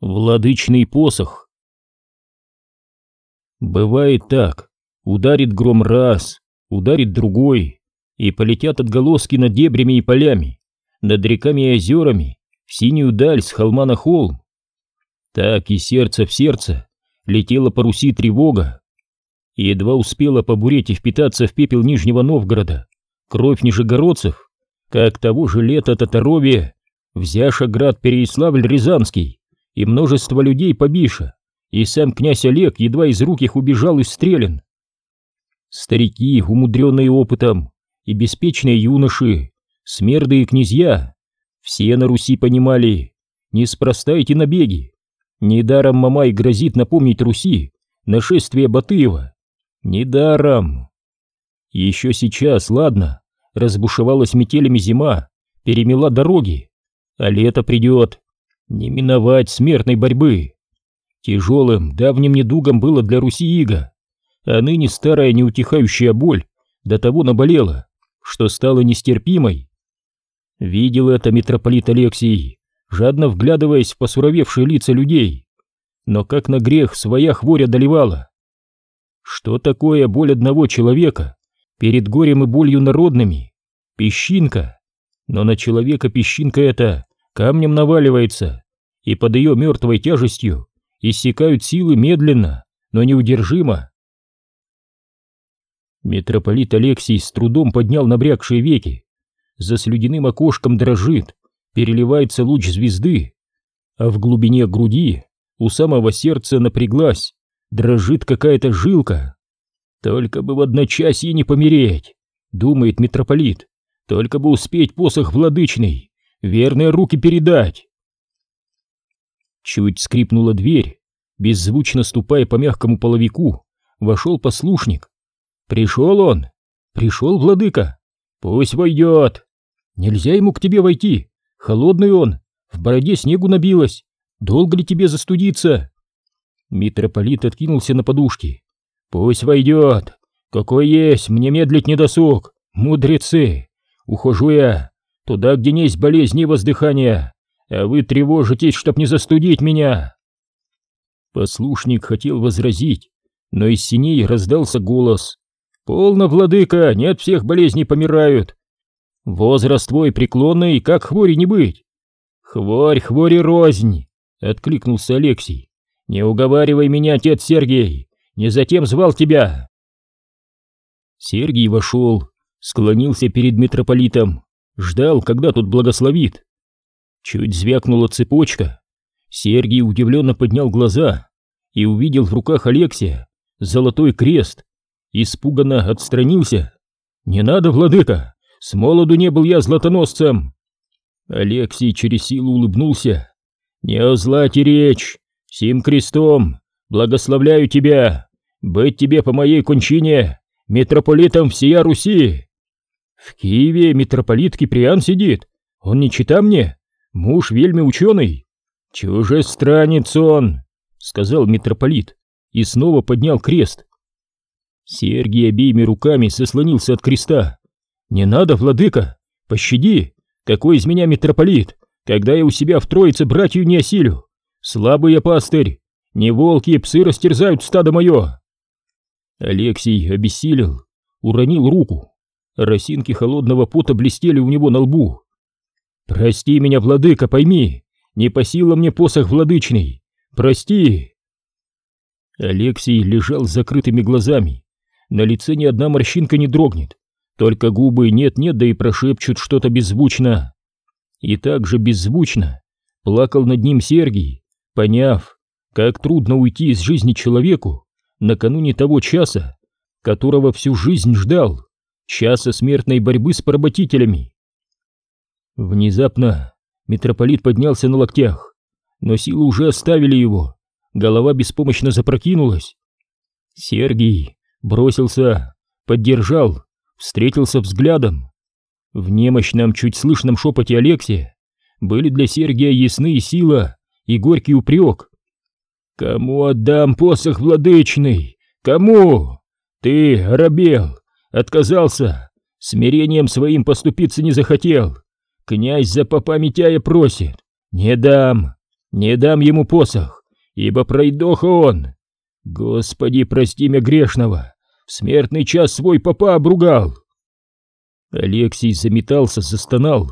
Владычный посох. Бывает так, ударит гром раз, ударит другой, и полетят отголоски над дебрями и полями, над реками и озерами, в синюю даль с холма на холм. Так и сердце в сердце летела по Руси тревога, едва успела побуреть и впитаться в пепел Нижнего Новгорода, кровь нижегородцев, как того же лета Татарове, взяша град Переяславль-Рязанский, и множество людей побиша, и сам князь Олег едва из рук их убежал и стрелен. Старики, умудренные опытом, и беспечные юноши, смерды и князья, все на Руси понимали, неспроста эти набеги. Недаром Мамай грозит напомнить Руси нашествие Батыева. Недаром. Еще сейчас, ладно, разбушевалась метелями зима, перемела дороги, а лето придет, не миновать смертной борьбы. Тяжелым, давним недугом было для Руси иго, а ныне старая неутихающая боль до того наболела, что стала нестерпимой. Видел это митрополит Алексий, жадно вглядываясь в посуровевшие лица людей, но как на грех своя хворь одолевала. Что такое боль одного человека перед горем и болью народными? Песчинка. Но на человека песчинка эта камнем наваливается, и под ее мертвой тяжестью иссякают силы медленно, но неудержимо. Митрополит Алексий с трудом поднял набрякшие веки. За слюдяным окошком дрожит, переливается луч звезды, а в глубине груди у самого сердца напряглась, дрожит какая-то жилка. Только бы в одночасье не помереть, думает митрополит, только бы успеть посох владычный верные руки передать. Чуть скрипнула дверь, беззвучно ступая по мягкому половику, вошел послушник. Пришел он, пришел владыка, пусть войдет. Нельзя ему к тебе войти, холодный он, в бороде снегу набилось, долго ли тебе застудиться? Митрополит откинулся на подушки. Пусть войдет, какой есть, мне медлить не досуг, мудрецы, ухожу я, туда, где не есть болезни и воздыхания, а вы тревожитесь, чтоб не застудить меня!» Послушник хотел возразить, но из синей раздался голос. «Полно, владыка, не от всех болезней помирают. Возраст твой преклонный, как хвори не быть!» «Хворь, хвори рознь!» — откликнулся Алексей. «Не уговаривай меня, отец Сергей, не затем звал тебя!» Сергий вошел, склонился перед митрополитом Ждал, когда тут благословит. Чуть звякнула цепочка. Сергий удивленно поднял глаза и увидел в руках Алексия золотой крест. Испуганно отстранился. «Не надо, владыка! С молоду не был я златоносцем!» Алексий через силу улыбнулся. «Не о злате речь! Сим крестом! Благословляю тебя! Быть тебе по моей кончине митрополитом всея Руси!» В Киеве митрополит Киприан сидит. Он не чита мне. Муж вельми ученый. Чужестранец он, сказал митрополит и снова поднял крест. Сергий обеими руками сослонился от креста. «Не надо, владыка! Пощади! Какой из меня митрополит, когда я у себя в троице братью не осилю! Слабый я пастырь! Не волки и псы растерзают стадо мое!» Алексей обессилел, уронил руку Росинки холодного пота блестели у него на лбу. «Прости меня, владыка, пойми, не по силам мне посох владычный. Прости!» Алексей лежал с закрытыми глазами. На лице ни одна морщинка не дрогнет, только губы нет-нет, да и прошепчут что-то беззвучно. И также беззвучно плакал над ним Сергий, поняв, как трудно уйти из жизни человеку накануне того часа, которого всю жизнь ждал часа смертной борьбы с поработителями. Внезапно митрополит поднялся на локтях, но силы уже оставили его, голова беспомощно запрокинулась. Сергий бросился, поддержал, встретился взглядом. В немощном, чуть слышном шепоте Алексия были для Сергия ясны и сила, и горький упрек. «Кому отдам посох владычный? Кому? Ты, оробел, Отказался, смирением своим поступиться не захотел. Князь за попа Митяя просит. Не дам. Не дам ему посох, ибо пройдоха он. Господи, прости меня грешного, в смертный час свой папа обругал. Алексей заметался, застонал.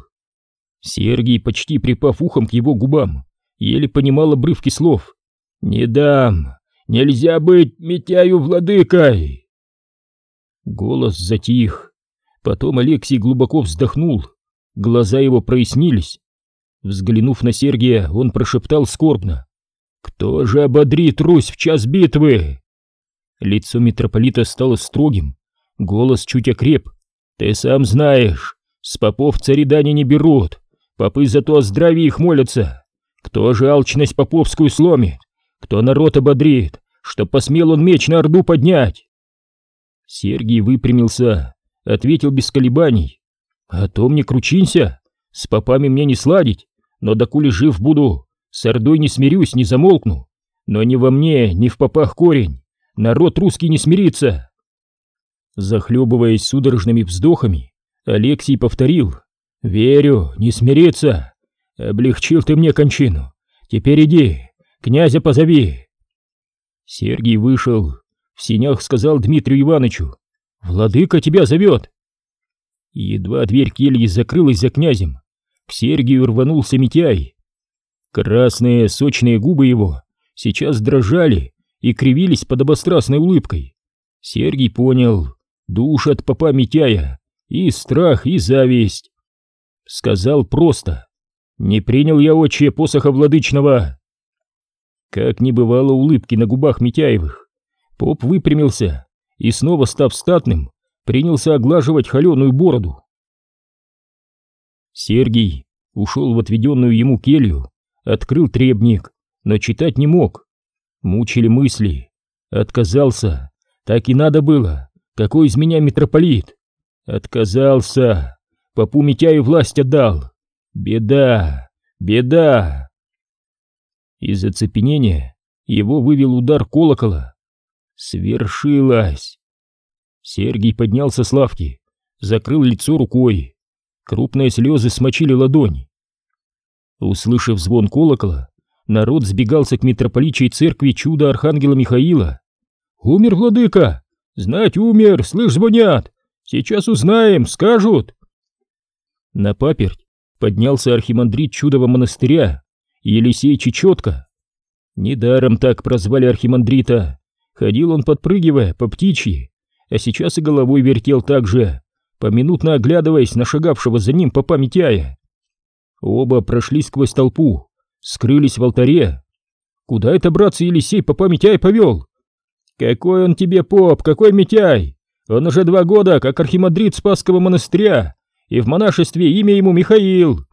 Сергий, почти припав ухом к его губам, еле понимал обрывки слов. «Не дам! Нельзя быть Митяю владыкой!» Голос затих. Потом Алексей глубоко вздохнул. Глаза его прояснились. Взглянув на Сергия, он прошептал скорбно. «Кто же ободрит Русь в час битвы?» Лицо митрополита стало строгим, голос чуть окреп. «Ты сам знаешь, с попов цари не берут, попы зато о здравии их молятся. Кто же алчность поповскую сломит? Кто народ ободрит, что посмел он меч на Орду поднять?» Сергий выпрямился, ответил без колебаний. «А то мне кручинься, с попами мне не сладить, но докуле жив буду, с Ордой не смирюсь, не замолкну. Но ни во мне, ни в попах корень, народ русский не смирится!» Захлебываясь судорожными вздохами, Алексей повторил «Верю, не смириться! Облегчил ты мне кончину! Теперь иди, князя позови!» Сергий вышел, в синях сказал Дмитрию Ивановичу «Владыка тебя зовет!» Едва дверь кельи закрылась за князем, к Сергию рванулся Митяй. Красные сочные губы его сейчас дрожали и кривились под обострастной улыбкой. Сергий понял, душат попа Митяя и страх, и зависть. Сказал просто, не принял я отче посоха владычного. Как не бывало улыбки на губах Митяевых, поп выпрямился и, снова став статным, принялся оглаживать холеную бороду. Сергий ушел в отведенную ему келью, открыл требник, но читать не мог. Мучили мысли. Отказался. Так и надо было. Какой из меня митрополит? Отказался. Попу Митяю власть отдал. Беда, беда. Из оцепенения его вывел удар колокола. Свершилось. Сергий поднялся с лавки, закрыл лицо рукой. Крупные слезы смочили ладонь. Услышав звон колокола, народ сбегался к митрополичьей церкви чуда Архангела Михаила. «Умер владыка! Знать умер, слышь, звонят! Сейчас узнаем, скажут!» На паперть поднялся архимандрит чудового монастыря Елисей Чечетко. Недаром так прозвали архимандрита. Ходил он подпрыгивая по птичьи, а сейчас и головой вертел так же, поминутно оглядываясь на шагавшего за ним попа Митяя. Оба прошли сквозь толпу, скрылись в алтаре. Куда это, братцы, Елисей попа Митяй повел? Какой он тебе поп, какой Митяй? Он уже два года, как архимандрит Спасского монастыря, и в монашестве имя ему Михаил.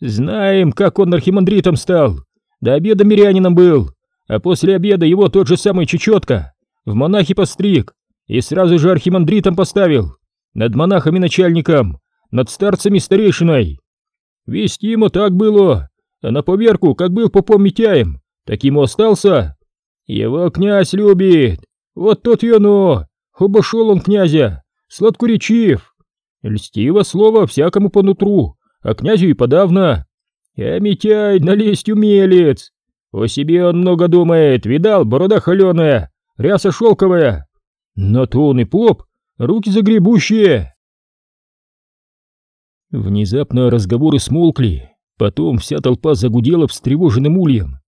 Знаем, как он архимандритом стал. До обеда мирянином был, а после обеда его тот же самый Чечетко в монахи постриг и сразу же архимандритом поставил. Над монахами начальником, над старцами старейшиной. Вести ему так было, а на поверку, как был попом Митяем, так ему остался. Его князь любит, вот тот и оно, обошел он князя, сладкоречив. Льстиво слово всякому по нутру, а князю и подавно. А Митяй налезть умелец. О себе он много думает, видал, борода холеная, ряса шелковая. Но то он и поп, руки загребущие. Внезапно разговоры смолкли, потом вся толпа загудела встревоженным ульем.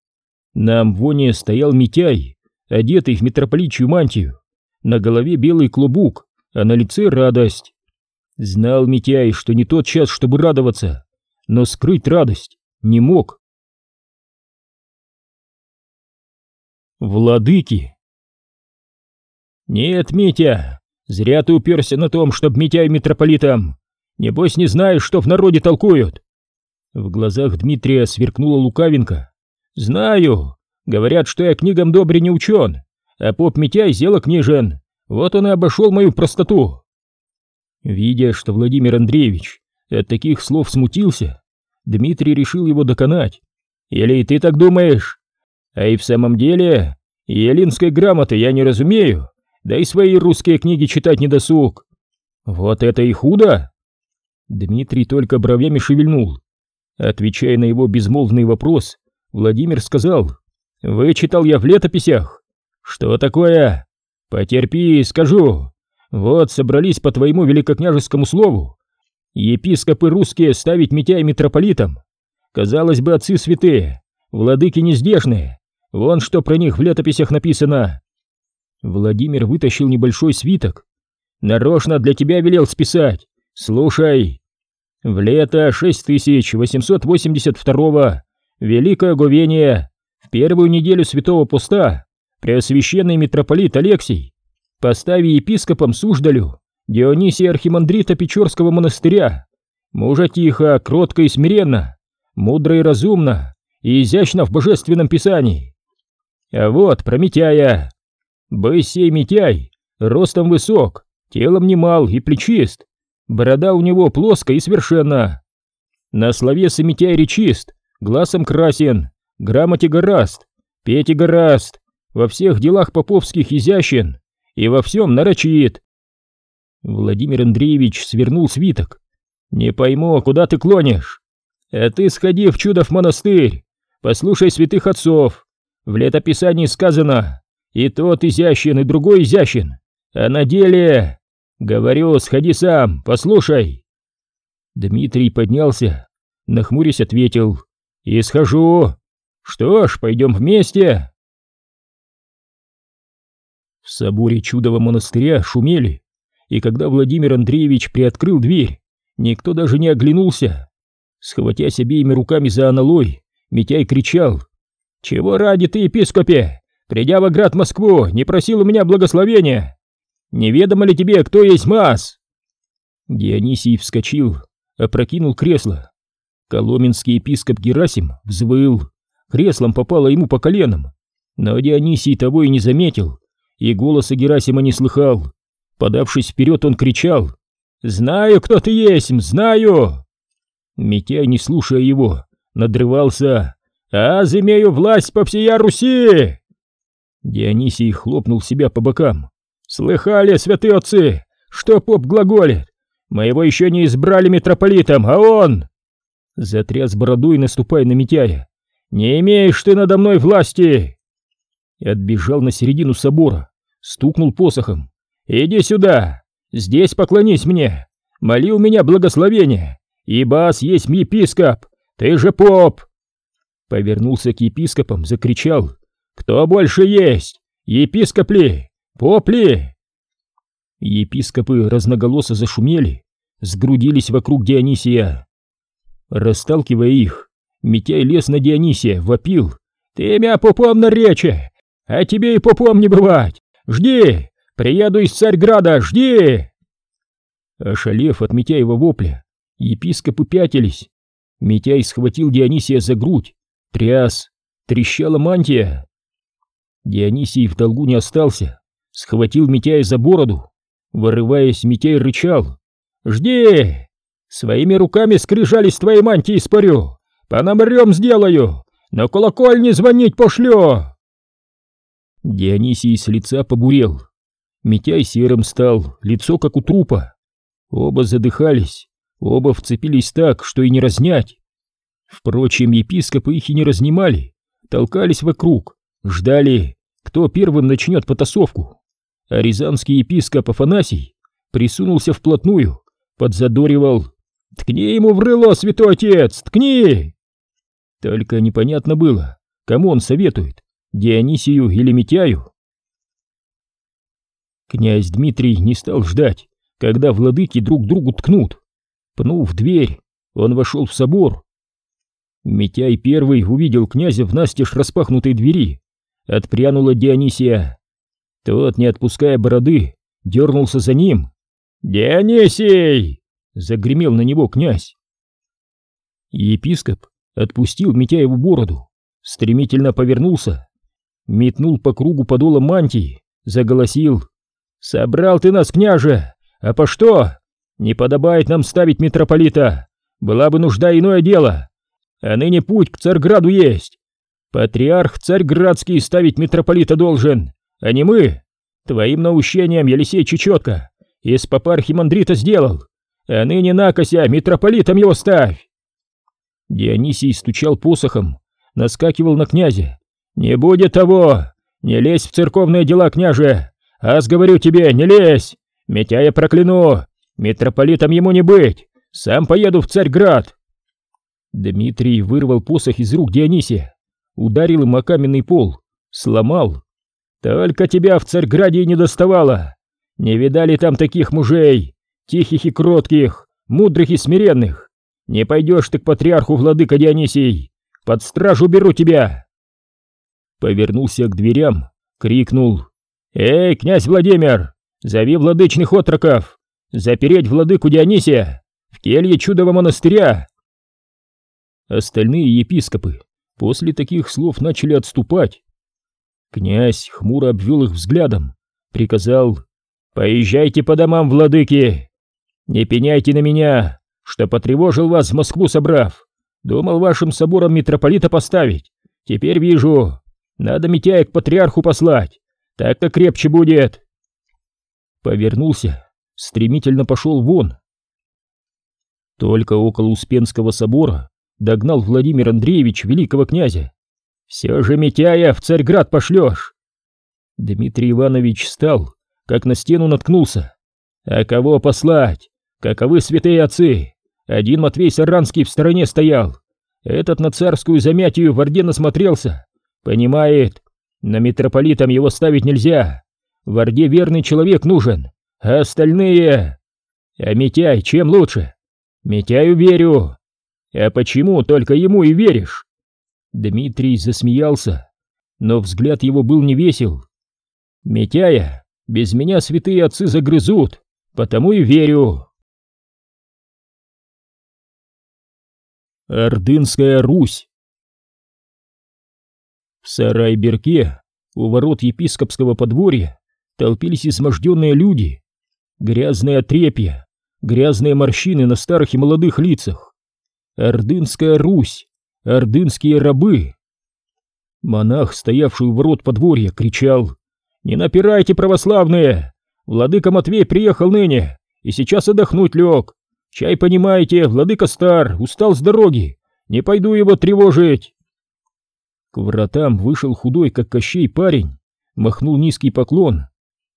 На амвоне стоял Митяй, одетый в митрополичью мантию, на голове белый клубук, а на лице радость. Знал Митяй, что не тот час, чтобы радоваться, но скрыть радость не мог. Владыки «Нет, Митя, зря ты уперся на том, чтоб Митяй митрополитом. Небось не знаешь, что в народе толкуют!» В глазах Дмитрия сверкнула лукавинка. «Знаю. Говорят, что я книгам добре не учен, а поп Митяй зело книжен. Вот он и обошел мою простоту». Видя, что Владимир Андреевич от таких слов смутился, Дмитрий решил его доконать. «Или и ты так думаешь? А и в самом деле, елинской грамоты я не разумею, да и свои русские книги читать не досуг. Вот это и худо!» Дмитрий только бровями шевельнул. Отвечая на его безмолвный вопрос, Владимир сказал, «Вычитал я в летописях». «Что такое?» «Потерпи, скажу. Вот собрались по твоему великокняжескому слову. Епископы русские ставить Митяя митрополитом. Казалось бы, отцы святые, владыки нездешные. Вон что про них в летописях написано». Владимир вытащил небольшой свиток. «Нарочно для тебя велел списать. Слушай. В лето 6882 Великое Говение, в первую неделю Святого Поста, Преосвященный митрополит Алексий, постави епископом Суждалю Дионисия Архимандрита Печорского монастыря, мужа тихо, кротко и смиренно, мудро и разумно, и изящно в божественном писании. А вот про Митяя. Бы сей Митяй, ростом высок, телом немал и плечист, борода у него плоская и совершенна. На словесе Митяй речист, глазом красен, грамоте гораст, петь и гораст, во всех делах поповских изящен и во всем нарочит. Владимир Андреевич свернул свиток. «Не пойму, куда ты клонишь? А ты сходи в Чудов монастырь, послушай святых отцов. В летописании сказано, и тот изящен, и другой изящен, а на деле... Говорю, сходи сам, послушай». Дмитрий поднялся, нахмурясь ответил. «И схожу. Что ж, пойдем вместе». В соборе Чудова монастыря шумели, и когда Владимир Андреевич приоткрыл дверь, никто даже не оглянулся. Схватясь обеими руками за аналой, Митяй кричал. «Чего ради ты, епископе, придя в град Москву, не просил у меня благословения? Неведомо ли тебе, кто есть Мас?» Дионисий вскочил, опрокинул кресло. Коломенский епископ Герасим взвыл. Креслом попало ему по коленам. Но Дионисий того и не заметил, и голоса Герасима не слыхал. Подавшись вперед, он кричал «Знаю, кто ты есть, знаю!» Митяй, не слушая его, надрывался «А, имею власть по всей Руси!» Дионисий хлопнул себя по бокам. «Слыхали, святые отцы, что поп глаголит? Моего еще не избрали митрополитом, а он...» Затряс бородой, наступая на Митяя. «Не имеешь ты надо мной власти!» И отбежал на середину собора, стукнул посохом. «Иди сюда! Здесь поклонись мне! Моли у меня благословения! Ибо ас есть епископ! Ты же поп!» Повернулся к епископам, закричал. «Кто больше есть? Епископ ли? Поп ли?» Епископы разноголосо зашумели, сгрудились вокруг Дионисия. Расталкивая их, Митяй лез на Дионисия, вопил. «Ты меня попом на речи, а тебе и попом не бывать! Жди! Приеду из Царьграда, жди!» Ошалев от Митяева вопля, епископы пятились. Митяй схватил Дионисия за грудь, тряс, трещала мантия. Дионисий в долгу не остался, схватил Митяя за бороду. Вырываясь, Митяй рычал. «Жди! Своими руками скрижали с твоей мантии спорю! Пономрем сделаю! На колокольне звонить пошлю!» Дионисий с лица побурел. Митяй серым стал, лицо как у трупа. Оба задыхались, оба вцепились так, что и не разнять. Впрочем, епископы их и не разнимали, толкались вокруг, ждали, кто первым начнет потасовку. А рязанский епископ Афанасий присунулся вплотную, подзадоривал. «Ткни ему в рыло, святой отец, ткни!» Только непонятно было, кому он советует, Дионисию или Митяю. Князь Дмитрий не стал ждать, когда владыки друг другу ткнут. Пнув дверь, он вошел в собор. Митяй первый увидел князя в настежь распахнутой двери. Отпрянула Дионисия. Тот, не отпуская бороды, дернулся за ним. «Дионисий!» — загремел на него князь. Епископ отпустил Митяеву бороду, стремительно повернулся, метнул по кругу подола мантии, заголосил. «Собрал ты нас, княже! А по что? Не подобает нам ставить митрополита! Была бы нужда иное дело! А ныне путь к Царьграду есть! Патриарх Царьградский ставить митрополита должен, а не мы! Твоим наущением Елисей Чечетко из папархи Мандрита сделал, а ныне накося митрополитом его ставь!» Дионисий стучал посохом, наскакивал на князя. «Не будет того! Не лезь в церковные дела, княже! Аз, говорю тебе, не лезь! Митяя прокляну! Митрополитом ему не быть! Сам поеду в Царьград!» Дмитрий вырвал посох из рук Дионисия, ударил им о каменный пол, сломал. «Только тебя в Царьграде не доставало! Не видали там таких мужей, тихих и кротких, мудрых и смиренных! Не пойдешь ты к патриарху, владыка Дионисий! Под стражу беру тебя!» Повернулся к дверям, крикнул. «Эй, князь Владимир, зови владычных отроков! Запереть владыку Дионисия в келье чудового монастыря!» Остальные епископы после таких слов начали отступать. Князь хмуро обвел их взглядом, приказал «Поезжайте по домам, владыки! Не пеняйте на меня, что потревожил вас в Москву собрав. Думал вашим собором митрополита поставить. Теперь вижу, надо Митяя к патриарху послать, так-то крепче будет!» Повернулся, стремительно пошел вон. Только около Успенского собора догнал Владимир Андреевич великого князя. «Все же Митяя в Царьград пошлешь!» Дмитрий Иванович встал, как на стену наткнулся. «А кого послать? Каковы святые отцы? Один Матвей Саранский в стороне стоял. Этот на царскую замятию в Орде насмотрелся. Понимает, на митрополитом его ставить нельзя. В Орде верный человек нужен, а остальные... А Митяй чем лучше? Митяю верю, «А почему только ему и веришь?» Дмитрий засмеялся, но взгляд его был невесел. «Митяя, без меня святые отцы загрызут, потому и верю». Ордынская Русь В Сарайберке, у ворот епископского подворья, толпились изможденные люди. Грязные отрепья, грязные морщины на старых и молодых лицах. Ордынская Русь! Ордынские рабы! Монах, стоявший у ворот подворья, кричал «Не напирайте, православные! Владыка Матвей приехал ныне и сейчас отдохнуть лег. Чай, понимаете, владыка стар, устал с дороги, не пойду его тревожить!» К вратам вышел худой, как Кощей, парень, махнул низкий поклон.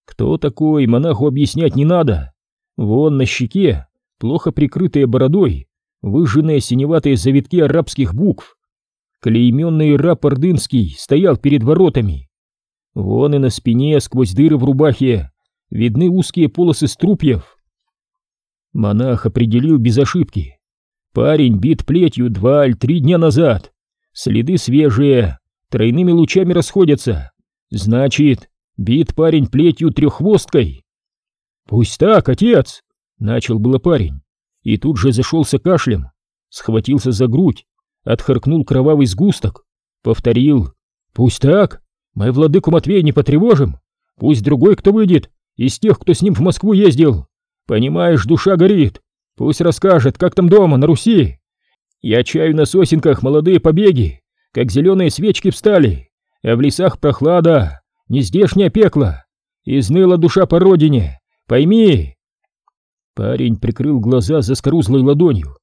Кто такой, монаху объяснять не надо. Вон на щеке, плохо прикрытая бородой, выжженные синеватые завитки арабских букв. Клейменный раб Ордынский стоял перед воротами. Вон и на спине, сквозь дыры в рубахе, видны узкие полосы струпьев. Монах определил без ошибки. Парень бит плетью два или три дня назад. Следы свежие, тройными лучами расходятся. Значит, бит парень плетью треххвосткой. «Пусть так, отец!» — начал было парень и тут же зашелся кашлем, схватился за грудь, отхаркнул кровавый сгусток, повторил «Пусть так, мы владыку Матвея не потревожим, пусть другой кто выйдет из тех, кто с ним в Москву ездил, понимаешь, душа горит, пусть расскажет, как там дома, на Руси. Я чаю на сосенках молодые побеги, как зеленые свечки встали, а в лесах прохлада, нездешнее пекло, изныла душа по родине, пойми, Парень прикрыл глаза заскорузлой ладонью,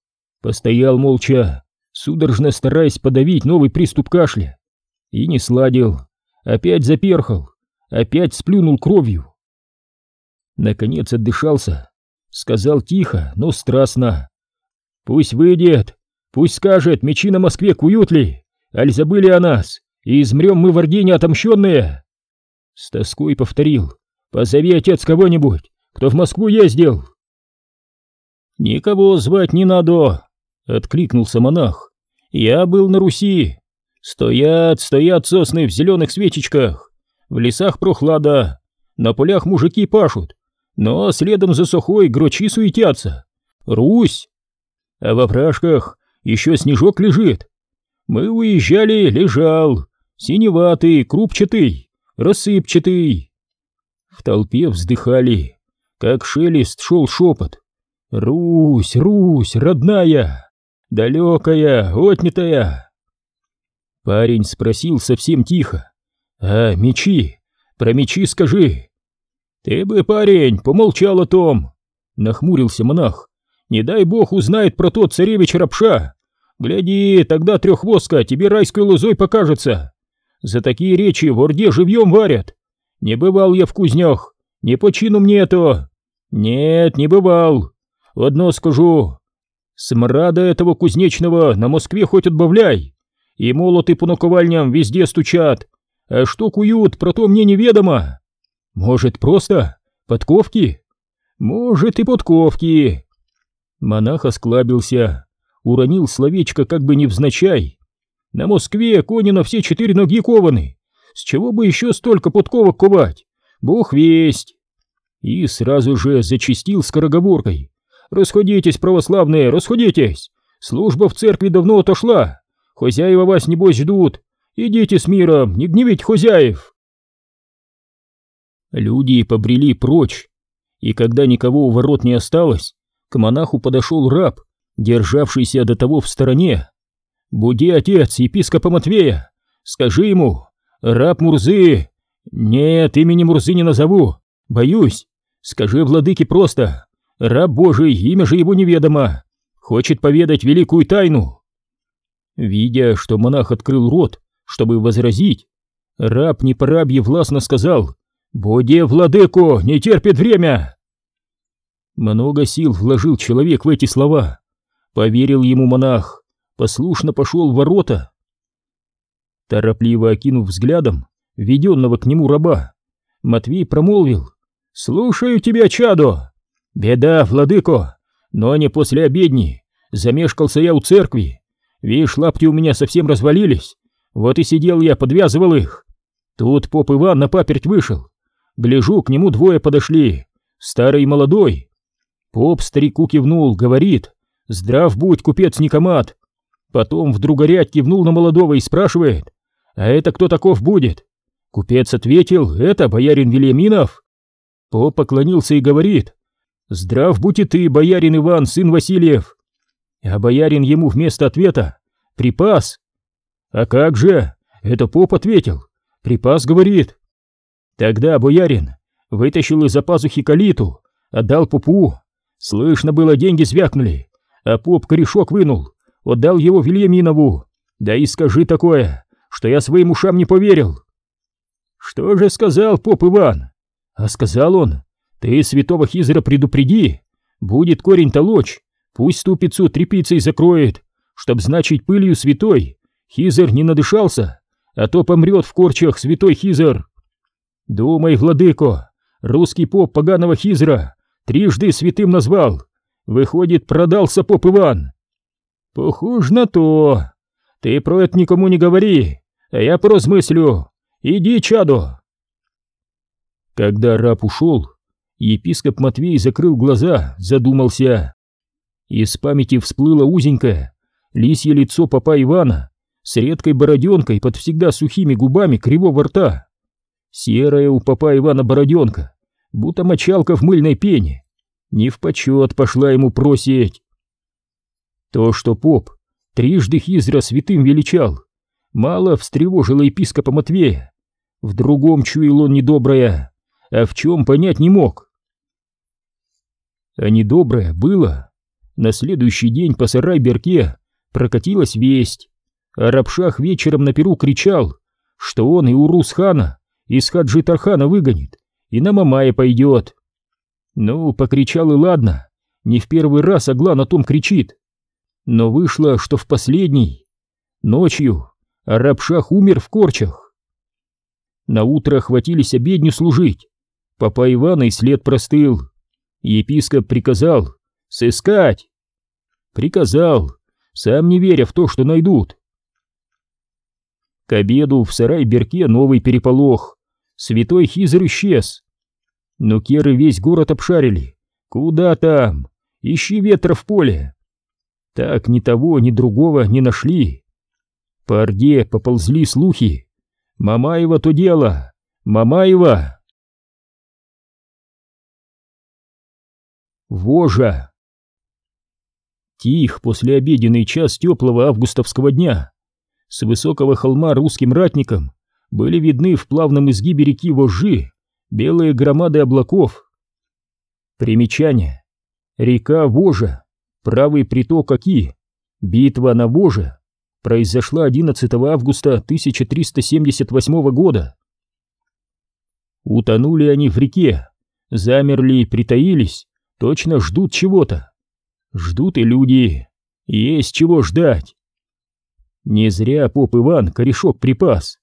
постоял молча, судорожно стараясь подавить новый приступ кашля, и не сладил, опять заперхал, опять сплюнул кровью. Наконец отдышался, сказал тихо, но страстно. «Пусть выйдет, пусть скажет, мечи на Москве куют ли, аль забыли о нас, и измрем мы в Ордине отомщенные!» С тоской повторил, «Позови, отец, кого-нибудь, кто в Москву ездил!» «Никого звать не надо!» — откликнулся монах. «Я был на Руси. Стоят, стоят сосны в зеленых свечечках. В лесах прохлада, на полях мужики пашут, но следом за сухой грочи суетятся. Русь! А во фражках еще снежок лежит. Мы уезжали, лежал, синеватый, крупчатый, рассыпчатый. В толпе вздыхали, как шелест шел шепот. Русь, Русь, родная, далекая, отнятая. Парень спросил совсем тихо. А мечи? Про мечи скажи. Ты бы, парень, помолчал о том. Нахмурился монах. Не дай бог узнает про тот царевич Рапша. Гляди, тогда трехвоска тебе райской лозой покажется. За такие речи в Орде живьем варят. Не бывал я в кузнях, не по чину мне это. Нет, не бывал. Одно скажу. Смрада этого кузнечного на Москве хоть отбавляй. И молоты по наковальням везде стучат. А что куют, про то мне неведомо. Может, просто подковки? Может, и подковки. Монах осклабился, уронил словечко как бы невзначай. На Москве кони на все четыре ноги кованы. С чего бы еще столько подковок ковать? Бог весть. И сразу же зачистил скороговоркой. «Расходитесь, православные, расходитесь! Служба в церкви давно отошла. Хозяева вас, небось, ждут. Идите с миром, не гневить хозяев!» Люди побрели прочь, и когда никого у ворот не осталось, к монаху подошел раб, державшийся до того в стороне. «Буди, отец, епископа Матвея! Скажи ему, раб Мурзы...» «Нет, имени Мурзы не назову, боюсь. Скажи владыке просто, раб Божий, имя же его неведомо, хочет поведать великую тайну». Видя, что монах открыл рот, чтобы возразить, раб не по рабье властно сказал «Буди, владыку, не терпит время!» Много сил вложил человек в эти слова. Поверил ему монах, послушно пошел в ворота. Торопливо окинув взглядом введенного к нему раба, Матвей промолвил «Слушаю тебя, чадо!» «Беда, владыко, но не после обедни. Замешкался я у церкви. Видишь, лапти у меня совсем развалились. Вот и сидел я, подвязывал их. Тут поп Иван на паперть вышел. Гляжу, к нему двое подошли, старый и молодой. Поп старику кивнул, говорит, «Здрав будь, купец Никомат!» Потом вдруг горять кивнул на молодого и спрашивает, «А это кто таков будет?» Купец ответил, «Это боярин Вильяминов». Поп поклонился и говорит, «Здрав будь и ты, боярин Иван, сын Васильев!» А боярин ему вместо ответа, «Припас!» «А как же?» Это поп ответил, «Припас, говорит». Тогда боярин вытащил из-за пазухи калиту, отдал попу, Слышно было, деньги звякнули, а поп корешок вынул, отдал его Вильяминову. Да и скажи такое, что я своим ушам не поверил. Что же сказал поп Иван? А сказал он, ты святого Хизера предупреди, будет корень толочь, пусть ступицу тряпицей закроет, чтоб значить пылью святой, Хизер не надышался, а то помрет в корчах святой Хизер. Думай, владыко, русский поп поганого Хизера Трижды святым назвал. Выходит, продался поп Иван. Похоже на то. Ты про это никому не говори, а я поразмыслю. Иди, чадо. Когда раб ушел, епископ Матвей закрыл глаза, задумался. Из памяти всплыло узенькое, лисье лицо папа Ивана с редкой бороденкой под всегда сухими губами кривого рта. Серая у папа Ивана бороденка, будто мочалка в мыльной пене. Не в почет пошла ему просить. То, что поп трижды Хизра святым величал, мало встревожило епископа Матвея. В другом чуял он недоброе, а в чем понять не мог. А недоброе было. На следующий день по сарай-берке прокатилась весть. А Рабшах вечером на перу кричал, что он и Урус-хана из Хаджи-Тархана выгонит, и на Мамая пойдет. Ну, покричал и ладно, не в первый раз Агла на том кричит. Но вышло, что в последний. Ночью Арабшах умер в корчах. На утро хватились обедню служить. Папа Ивана и след простыл. Епископ приказал сыскать. Приказал, сам не веря в то, что найдут. К обеду в сарай-берке новый переполох. Святой Хизер исчез. Но керы весь город обшарили. Куда там? Ищи ветра в поле. Так ни того, ни другого не нашли. По Орде поползли слухи. Мамаева то дело. Мамаева. Вожа. Тих после обеденный час теплого августовского дня. С высокого холма русским ратникам были видны в плавном изгибе реки вожжи белые громады облаков. Примечание. Река Вожа, правый приток Оки, Битва на Воже произошла 11 августа 1378 года. Утонули они в реке, замерли и притаились, точно ждут чего-то. Ждут и люди, есть чего ждать. Не зря поп Иван корешок припас.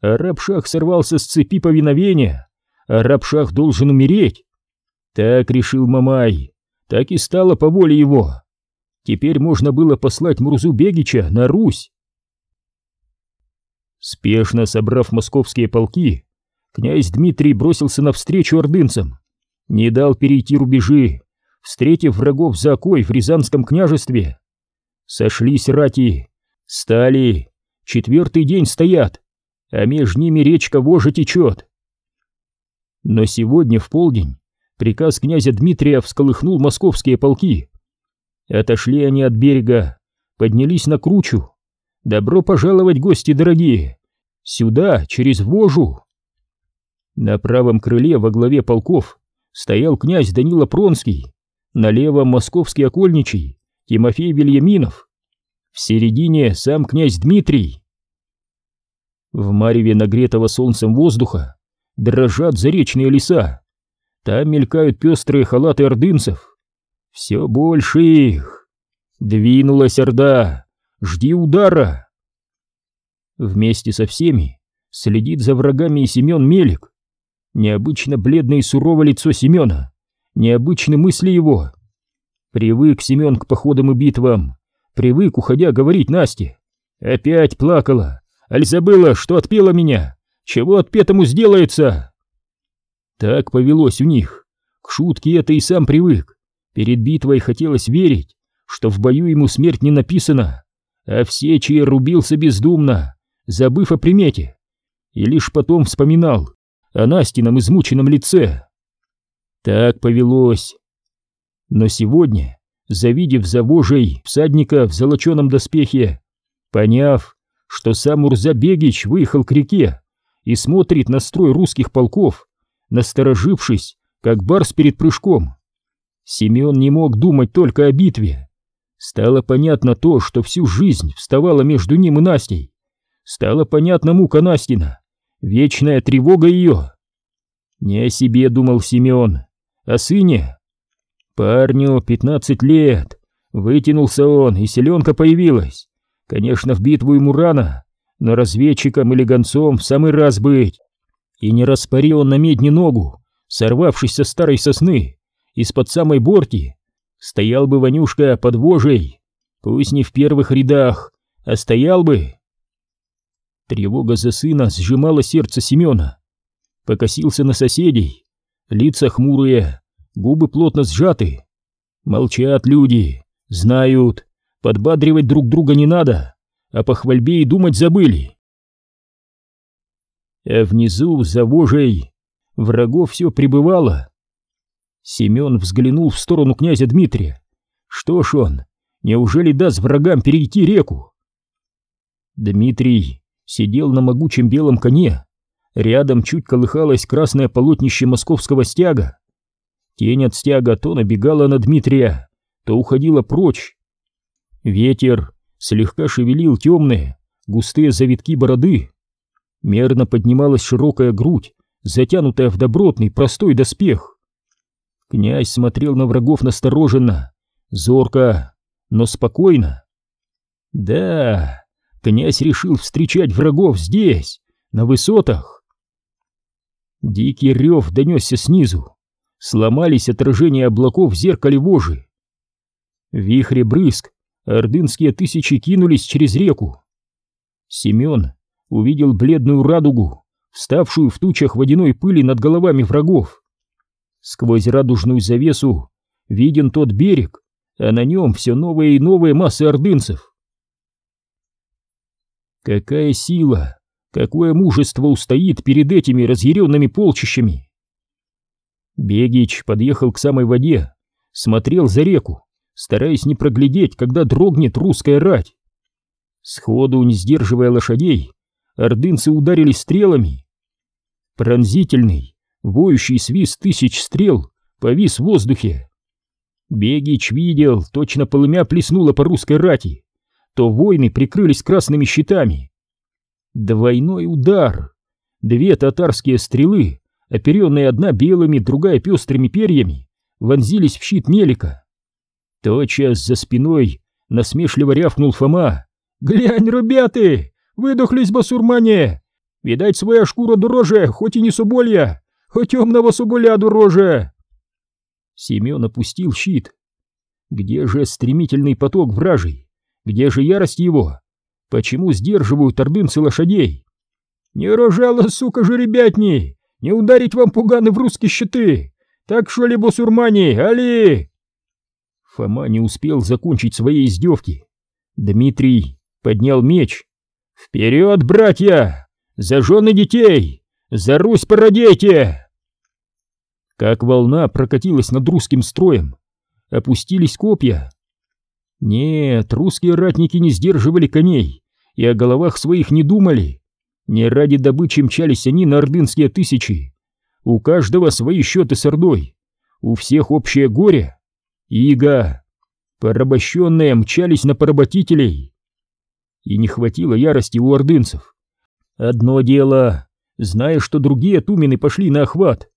Арабшах сорвался с цепи повиновения, Арабшах должен умереть. Так решил Мамай, так и стало по воле его. Теперь можно было послать Мурзу Бегича на Русь. Спешно собрав московские полки, князь Дмитрий бросился навстречу ордынцам, не дал перейти рубежи, встретив врагов за окой в Рязанском княжестве. Сошлись рати, стали, четвертый день стоят, а между ними речка Вожа течет. Но сегодня в полдень приказ князя Дмитрия всколыхнул московские полки. Отошли они от берега, поднялись на кручу. Добро пожаловать, гости дорогие! Сюда, через Вожу! На правом крыле во главе полков стоял князь Данила Пронский, на левом московский окольничий Тимофей Вильяминов, в середине сам князь Дмитрий. В мареве нагретого солнцем воздуха дрожат заречные леса, там мелькают пестрые халаты ордынцев. Все больше их. Двинулась орда. Жди удара. Вместе со всеми следит за врагами и Семен Мелик. Необычно бледное и суровое лицо Семена. Необычны мысли его. Привык Семен к походам и битвам. Привык, уходя, говорить Насте. Опять плакала. Аль забыла, что отпела меня. Чего отпетому сделается? Так повелось у них. К шутке это и сам привык. Перед битвой хотелось верить, что в бою ему смерть не написана, а все, чьи рубился бездумно, забыв о примете, и лишь потом вспоминал о Настином измученном лице. Так повелось. Но сегодня, завидев за вожей всадника в золоченом доспехе, поняв, что сам Урзабегич выехал к реке и смотрит на строй русских полков, насторожившись, как барс перед прыжком. Семен не мог думать только о битве. Стало понятно то, что всю жизнь вставала между ним и Настей. Стало понятно мука Настина, вечная тревога ее. Не о себе думал Семен, о сыне. Парню пятнадцать лет, вытянулся он, и селенка появилась. Конечно, в битву ему рано, но разведчиком или гонцом в самый раз быть. И не распари он на медне ногу, сорвавшись со старой сосны, из-под самой борти, стоял бы Ванюшка под вожей, пусть не в первых рядах, а стоял бы. Тревога за сына сжимала сердце Семена. Покосился на соседей, лица хмурые, губы плотно сжаты. Молчат люди, знают, подбадривать друг друга не надо, а по хвальбе и думать забыли а внизу, за вожей, врагов все прибывало. Семен взглянул в сторону князя Дмитрия. Что ж он, неужели даст врагам перейти реку? Дмитрий сидел на могучем белом коне, рядом чуть колыхалось красное полотнище московского стяга. Тень от стяга то набегала на Дмитрия, то уходила прочь. Ветер слегка шевелил темные, густые завитки бороды, мерно поднималась широкая грудь, затянутая в добротный, простой доспех. Князь смотрел на врагов настороженно, зорко, но спокойно. Да, князь решил встречать врагов здесь, на высотах. Дикий рев донесся снизу, сломались отражения облаков в зеркале вожи. Вихре брызг ордынские тысячи кинулись через реку. Семен увидел бледную радугу, вставшую в тучах водяной пыли над головами врагов. Сквозь радужную завесу виден тот берег, а на нем все новые и новые массы ордынцев. Какая сила, какое мужество устоит перед этими разъяренными полчищами! Бегич подъехал к самой воде, смотрел за реку, стараясь не проглядеть, когда дрогнет русская рать. Сходу, не сдерживая лошадей, ордынцы ударили стрелами. Пронзительный, воющий свист тысяч стрел повис в воздухе. Бегич видел, точно полымя плеснула по русской рати, то воины прикрылись красными щитами. Двойной удар. Две татарские стрелы, оперенные одна белыми, другая пестрыми перьями, вонзились в щит Мелика. Тотчас за спиной насмешливо рявкнул Фома. «Глянь, ребята, выдохлись басурмане! Видать, своя шкура дороже, хоть и не соболья, хоть темного соболя дороже!» Семен опустил щит. Где же стремительный поток вражей? Где же ярость его? Почему сдерживают ордынцы лошадей? «Не рожала, сука же! Не ударить вам пуганы в русские щиты! Так что ли, босурмани, али!» Фома не успел закончить свои издевки. Дмитрий поднял меч. «Вперед, братья! За жены детей! За Русь породейте!» Как волна прокатилась над русским строем. Опустились копья. Нет, русские ратники не сдерживали коней и о головах своих не думали. Не ради добычи мчались они на ордынские тысячи. У каждого свои счеты с Ордой. У всех общее горе. Иго. Порабощенные мчались на поработителей. И не хватило ярости у ордынцев. Одно дело, зная, что другие тумены пошли на охват.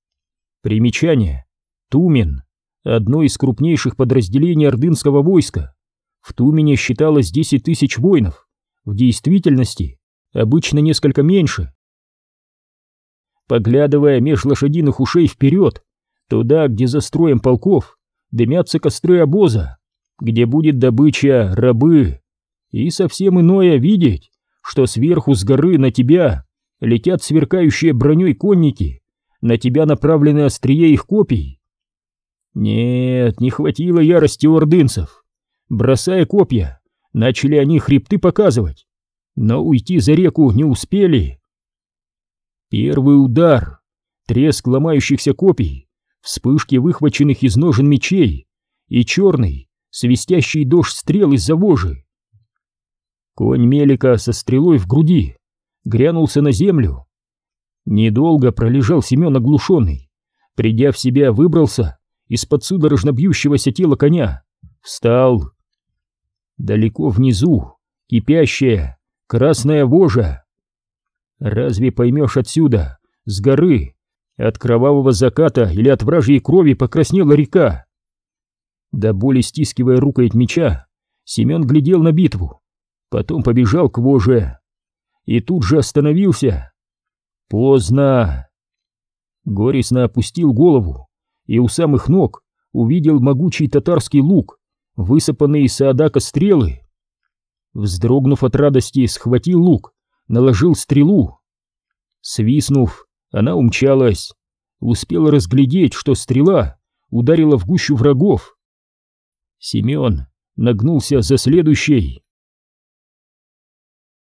Примечание. Тумен — одно из крупнейших подразделений ордынского войска. В Тумене считалось 10 тысяч воинов. В действительности обычно несколько меньше. Поглядывая меж лошадиных ушей вперед, туда, где за строем полков дымятся костры обоза, где будет добыча, рабы, и совсем иное видеть, что сверху с горы на тебя летят сверкающие броней конники, на тебя направлены острие их копий. Нет, не хватило ярости ордынцев. Бросая копья, начали они хребты показывать, но уйти за реку не успели. Первый удар, треск ломающихся копий, вспышки выхваченных из ножен мечей и черный, свистящий дождь стрел из-за вожи. Конь Мелика со стрелой в груди грянулся на землю. Недолго пролежал Семен оглушенный. Придя в себя, выбрался из-под судорожно бьющегося тела коня. Встал. Далеко внизу кипящая красная вожа. Разве поймешь отсюда, с горы, от кровавого заката или от вражьей крови покраснела река? До боли стискивая рукоять меча, Семен глядел на битву, потом побежал к воже и тут же остановился. Поздно. Горестно опустил голову и у самых ног увидел могучий татарский лук, высыпанный из саадака стрелы. Вздрогнув от радости, схватил лук, наложил стрелу. Свиснув, она умчалась. Успел разглядеть, что стрела ударила в гущу врагов. Семен нагнулся за следующей.